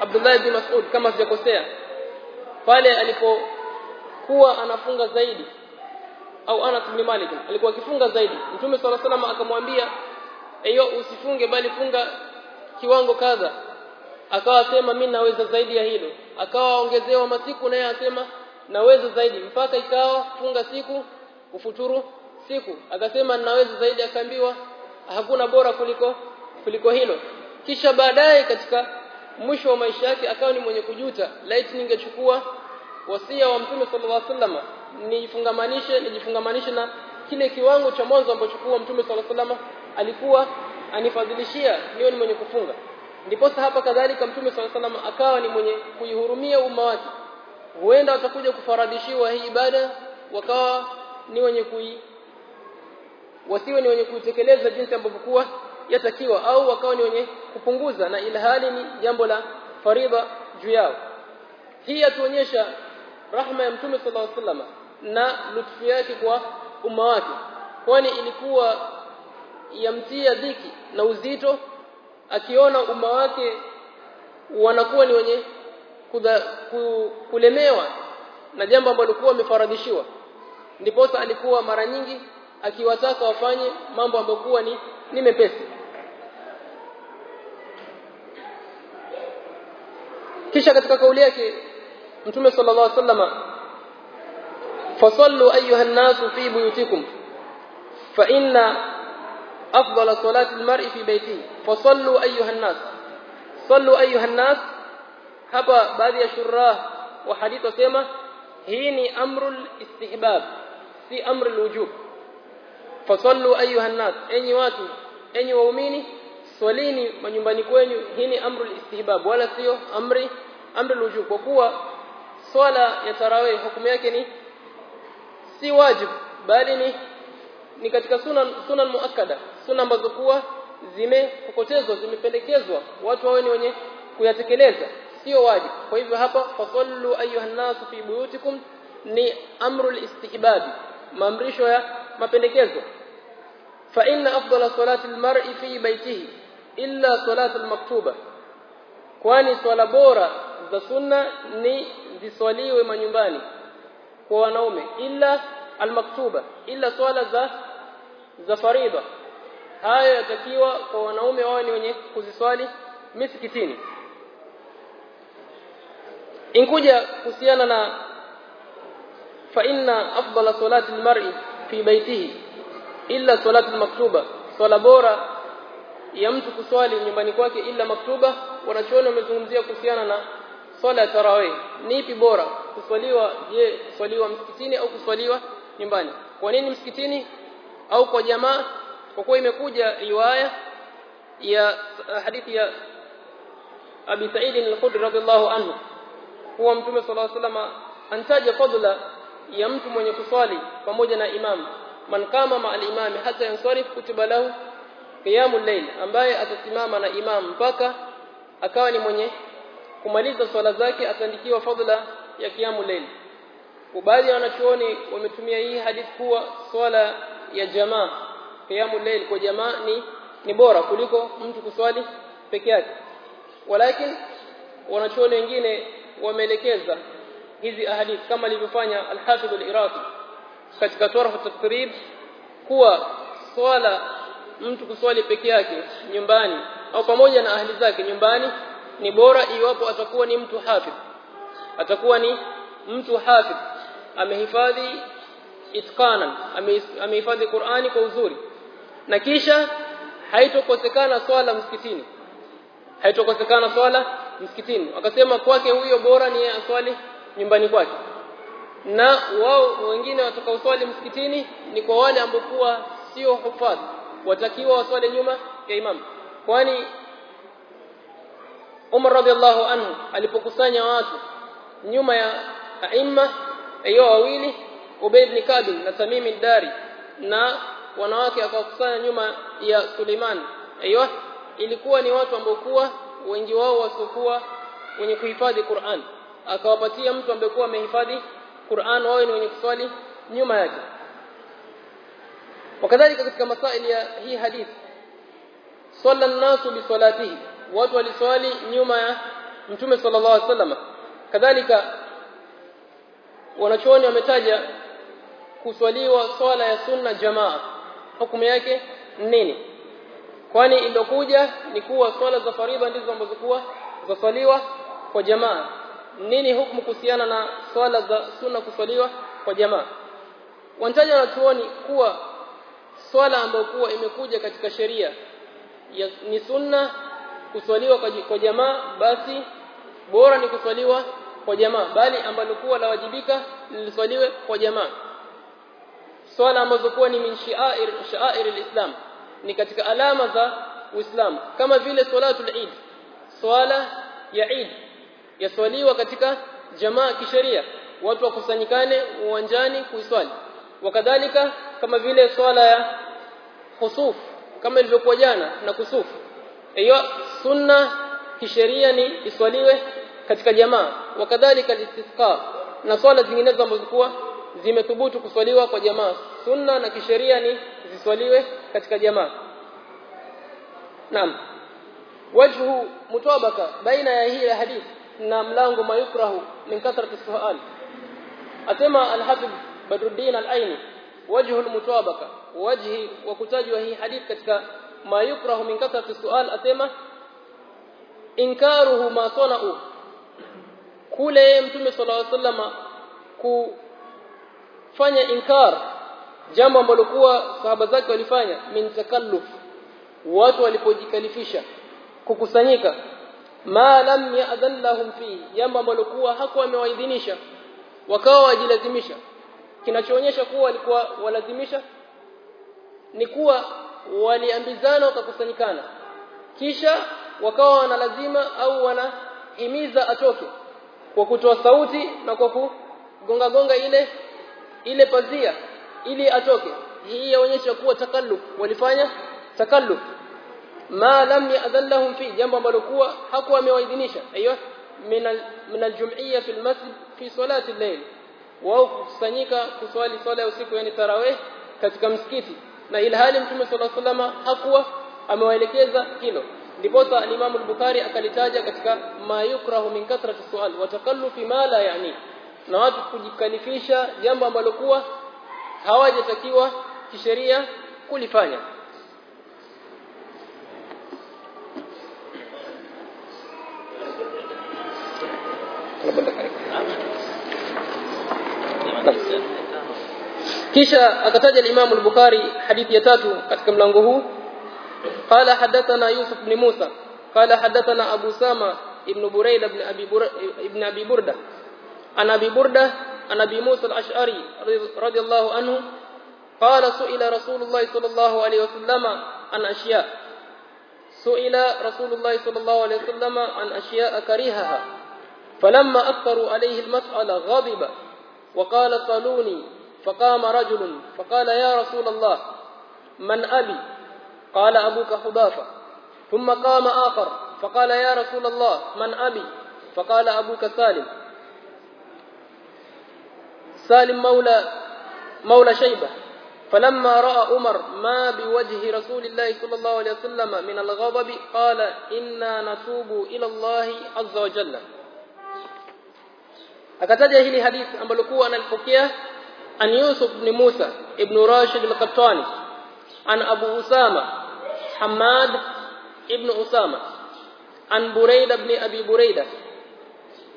Abdullah bin Mas'ud kama sijakosea pale alipokuwa anafunga zaidi au Anas bin Malik alikuwa akifunga zaidi Mtume swalla wasallam akamwambia hiyo usifunge bali funga kiwango kadha akawa sema mimi naweza zaidi ya hilo. Akawa ongezewa masiku naye asema naweza zaidi. Mpaka ikawa funga siku kufuturu siku. Akasema naweza zaidi. Akaambiwa hakuna bora kuliko kuliko hilo. Kisha baadaye katika mwisho wa maisha yake akawa ni mwenye kujuta. Laiti ningechukua wasia wa mtume sallallahu alaihi wasallam nijifungamanishe nijifungamanishe na kile kiwango cha mwanzo ambacho kwa mtume sallallahu alaihi wasallam alikuwa anifadhilishia niwe ni mwenye kufunga ndipo hapa kadhalika mtume sallallahu alaihi akawa ni mwenye kuihurumia umma wake. Huenda watakuja kufaradishiwa hii ibada wakawa ni wenye kui wasiwe ni wenye kuitekeleza jinsi ambavyo kuwa yatakiwa au wakawa ni wenye kupunguza na ilhali ni jambo la faridha juu yao. Hii yatuonyesha rahma ya mtume sallallahu alaihi na lutfu yake kwa umma wake. Kwani ilikuwa yamtia dhiki na uzito akiona umma wake wanakuwa ni wenye kudha, ku, kulemewa na jambo ambalo kuwa wamefaradhishiwa ndipo alikuwa mara nyingi akiwataka wafanye mambo ambayo kuwa ni ni mepesi. Kisha katika kauli yake mtume sallallahu alaihi wasallam fasallu ayuha an-nasu fi buyutikum fa inna afdala صلاه المرء في بيته. فصلوا ايها الناس. صلوا ايها الناس. هبا بعض ya shurah wa hadith wasema hii ni amrul istihbab si amrul wujub. Fasallu ayuha nas enyi watu enyi waumini swalini manyumbani kwenu hii ni amrul istihbab wala sio amri amrul wujub. Kwa kuwa yake ni si wajib bali ni ni katika sunan sunan muakkada sunna ambazo kuwa zimepokotezwa zimependekezwa. Watu wawe ni wenye kuyatekeleza sio wajib kwa hivyo hapa fasallu ayuha nas fi buyutikum ni amru istihbabi maamrisho ya mapendekezo. Fa inna afdala salati almar'i fi baytihi illa salatu almaktuba. Kwani swala bora za sunna ni ziswaliwe manyumbani kwa wanaume. Illa almaktuba illa swala za za faridha haya yatakiwa kwa wanaume wao ni wenye kuziswali misikitini. Inkuja kuhusiana na fa inna afdala salati almar'i fi baitihi illa salati almaktuba. Swala bora ya mtu kuswali nyumbani kwake illa maktuba. Wanachoona wamezungumzia kuhusiana na swala ya tarawih. Ni ipi bora? Kuswaliwa je kuswaliwa msikitini au kuswaliwa nyumbani? Kwa nini msikitini au kwa jamaa kwa kuwa imekuja riwaya ya hadithi ya Abi Sa'id al-Khudri radhiallahu anhu kuwa mtume sallallahu عليه wasallam antaja fadla ya mtu mwenye kuswali pamoja na imam. Man kama ma al-imam hata yansarif kutiba lahu qiyamul layl ambaye atasimama na imam mpaka akawa ni mwenye kumaliza swala zake ataandikiwa fadla ya qiyamul layl. Baadhi ya wanachuoni wametumia hii hadithi kuwa swala ya jamaa qiyamul layl kwa jamaa ni ni bora kuliko mtu kuswali peke yake. Walakin wanachuoni wengine wameelekeza hizi ahadith kama alivyofanya al-Hafidh al-Iraqi katika Tarh at-taqrib kuwa swala mtu kuswali peke yake nyumbani au pamoja na ahli zake nyumbani ni bora iwapo atakuwa ni mtu hafidh. Atakuwa ni mtu hafidh. Amehifadhi itqanan amehifadhi Qur'ani kwa uzuri na kisha haitokosekana swala msikitini. Haitokosekana swala msikitini. Wakasema kwake huyo bora ni aswali nyumbani kwake. Na wao wengine watakaoswali msikitini ni kwa wale ambao sio hufadh. Watakiwa waswali nyuma ya imam. Kwani Umar radhiallahu anhu alipokusanya watu nyuma ya aima hiyo wawili Ubay ibn Kabil na Tamim al-Dari na wanawake wakakusanya nyuma ya Suleiman. Aiyo ilikuwa ni watu ambao kuwa wengi wao wasiokuwa wenye kuhifadhi Qur'an. Akawapatia mtu ambaye kuwa amehifadhi Qur'an wao ni wenye kuswali nyuma yake. Wakadhalika katika masaili ya hii hadith salla an-nasu bi salatihi. Watu waliswali nyuma ya mtume sallallahu alaihi wasallam. Kadhalika wanachuoni wametaja kuswaliwa swala ya sunna jamaa hukumu yake nini? Kwani ilokuja ni kuwa swala za faridha ndizo ambazo kuwa zaswaliwa kwa jamaa. Nini hukumu kuhusiana na swala za sunna kuswaliwa kwa jamaa? Wanataja wanachuoni kuwa swala ambayo kuwa imekuja katika sheria ni sunna kuswaliwa kwa, kwa jamaa basi bora ni kuswaliwa kwa jamaa bali ambalo kuwa lawajibika liliswaliwe kwa jamaa swala ambazo kuwa ni min shi'air shi'air alislam. Ni katika alama za Uislamu. Kama vile salatul Eid. Swala ya Eid. Yaswaliwa katika jamaa kisheria. Watu wakusanyikane uwanjani kuiswali. Wakadhalika kama vile swala ya khusuf. Kama ilivyokuwa jana na kusuf hiyo sunna kisheria ni iswaliwe katika jamaa. Wakadhalika istisqa na swala zinginezo ambazo kuwa zimethubutu kuswaliwa kwa jamaa. Sunna na kisheria ni ziswaliwe katika jamaa. Naam. Wajhu mutabaka baina ya hii hadith na mlango mayukrahu min kathrati sual asema al-hafiz badruddin al-aini wajhu al-mutabaka wajhi wa kutajwa hii hadith katika mayukrahu min kathrati sual asema inkaruhu ma sana'u. Kule mtume sallallahu alayhi wasallam kufanya inkar. Jambo ambalo kuwa sahaba zake walifanya min takalluf. Watu walipojikalifisha kukusanyika. Ma lam ya'dhan lahum fi jambo ambalo kuwa hakuwa amewaidhinisha wakawa wajilazimisha. Kinachoonyesha kuwa walikuwa walazimisha ni kuwa waliambizana wakakusanyikana. Kisha wakawa wana lazima au wanahimiza atoke. Kwa kutoa sauti na kwa kugonga gonga ile ile pazia ili atoke. Hii yaonyesha kuwa takalluf walifanya takalluf ma lam ya'dhallahum fi jambo ambalo kuwa hakuwa amewaidhinisha. Aiyo min aljum'iyya fi almasjid fi salati al-layl. Wao kusanyika kuswali swala ya usiku yani tarawih katika msikiti. Na ilhali mtume sallallahu alaihi wasallam hakuwa amewaelekeza hilo. Ndipo al-Imam al-Bukhari akalitaja katika ma yukrahu min kathrati su'al wa takallufi ma la yani na watu kujikalifisha jambo ambalo kuwa hawajatakiwa kisheria kulifanya. Kisha akataja Imam al-Bukhari hadithi ya tatu katika mlango huu. Qala hadathana Yusuf ibn Musa qala hadathana Abu Sama ibn Buraida ibn Abi Burda. عن أبي بردة عن أبي موسى الأشعري رضي الله عنه قال سئل رسول الله صلى الله عليه وسلم عن أشياء. سئل رسول الله صلى الله عليه وسلم عن أشياء كرهها فلما أكثروا عليه المسألة غضب وقال صلوني. فقام رجل فقال يا رسول الله من أبي؟ قال أبوك حذافة. ثم قام آخر فقال يا رسول الله من أبي؟ فقال أبوك سالم. سالم مولى مولى شيبة فلما رأى عمر ما بوجه رسول الله صلى الله عليه وسلم من الغضب قال إنا نتوب إلى الله عز وجل akataja hili hadithi ambalo kuwa analipokea an Yusuf ibn Musa ibn Rashid al-Qattani an Abu Usama Hamad ibn Usama an Buraida ibn Abi Buraida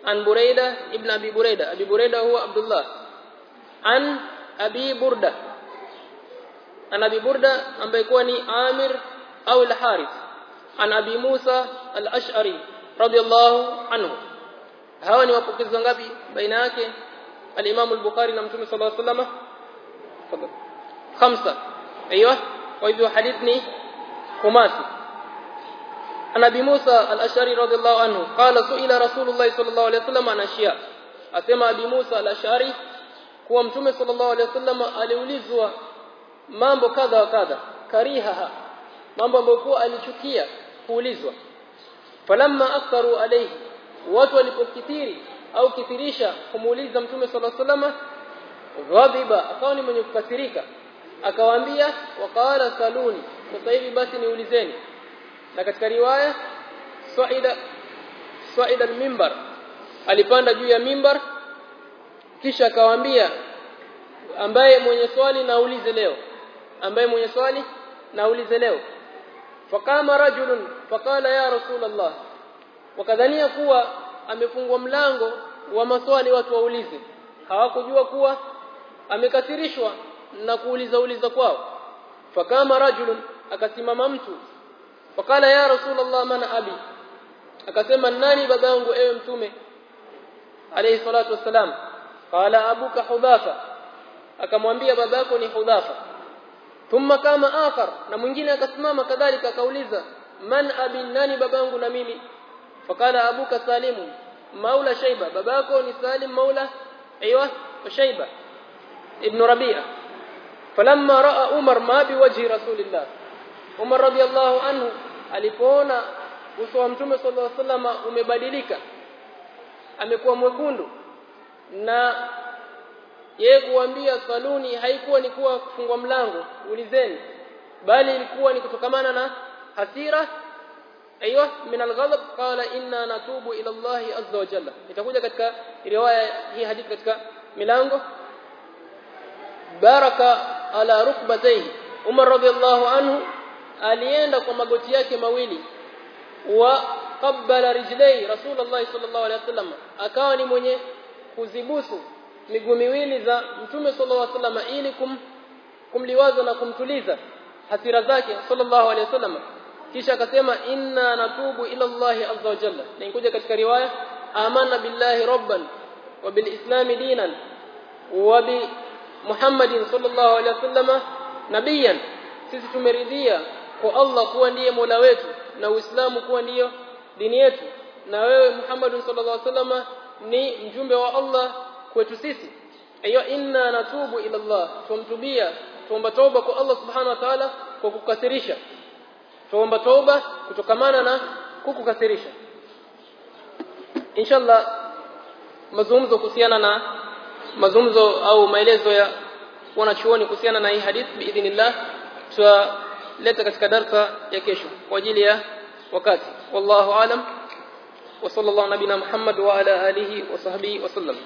an Buraida ibn Abi Buraida Abi Buraida huwa Abdullah an abi burda an abi burda ambaye kuwa ni amir au al-harith an abi musa al-ash'ari radiyallahu anhu hawa ni wapokezi ngapi baina yake al-imam al-bukhari na mtume sallallahu alayhi wasallam tafadhali khamsa أيوه وهو حديثني خماسي عن ابي موسى الاشعري رضي الله عنه قال سئل رسول الله صلى الله عليه وسلم عن اشياء اسمع ابي موسى الاشعري kuwa Mtume sallallahu alaihi wasallam aliulizwa mambo kadha wa kadha karihaha mambo ambayo kuwa alichukia kuulizwa. Falamma aktharu alayhi watu walipokithiri au kithirisha kumuuliza Mtume sallallahu alaihi wasallam ghadiba akawa ni mwenye kukasirika. Akawaambia waqala saluni sasa hivi basi niulizeni. Na katika riwaya Saida Saida al-mimbar alipanda juu ya mimbar kisha akawaambia ambaye mwenye swali naulize leo. Ambaye mwenye swali naulize leo. Fakama rajulun faqala ya rasulullah wakadhania kuwa amefungwa mlango wa maswali watu waulize. Hawakujua kuwa amekasirishwa na kuuliza uliza kwao. Fakama rajulun akasimama mtu. Fakala ya rasulullah man abi? Akasema nani baba yangu ewe mtume? Alayhi salatu wassalam qala abuka hudhafa akamwambia babako ni hudhafa thumma kama akhar na mwingine akasimama kadhalika akauliza man abi nani babangu na mimi fakala abuka salimu maula shayba babako ni salim maula ايوه شيبه ابن ربيعه فلما راى عمر ما بوجه رسول الله عمر رضي الله عنه alipoona uso wa mtume sallallahu alaihi wasallam umebadilika amekuwa mwekundu na yeye kuambia saluni haikuwa ni kuwa kufungwa mlango ulizeni bali ilikuwa ni kutokamana na hasira ايوه من الغضب قال inna natubu ila Allah azza wa jalla itakuja katika riwaya hii hadithi katika milango baraka ala rukbatayhi Umar radhiallahu anhu alienda kwa magoti yake mawili wa qabbala rijlai Rasulullah sallallahu alaihi wasallam akawa ni mwenye kuzibusu miguu miwili za Mtume sallallahu alaihi wasallam ili kum, kumliwaza na kumtuliza hasira zake sallallahu alaihi wasallam. Kisha akasema inna natubu ila Allah azza wa jalla. Na inkuja katika riwaya amanna billahi rabban wa bil islam dinan wa bi Muhammadin sallallahu alaihi wasallam nabiyan sisi tumeridhia kwa Allah kuwa ndiye Mola wetu na Uislamu kuwa ndiyo dini yetu. Na wewe Muhammad sallallahu alaihi wasallam ni mjumbe wa Allah kwetu sisi. Ayo inna natubu ila Allah. Tumtubia tuomba toba kwa Allah subhanahu wa ta'ala kwa kukasirisha tuomba toba kutokamana na kukukasirisha. Inshallah mazungumzo kuhusiana na mazungumzo au maelezo ya wanachuoni kuhusiana na hii hadith biidhnillah tutaleta katika darsa ya kesho kwa ajili ya wakati. Wallahu alam wa sallallahu nabina muhammad wa ala alihi wa sahbihi wa sallam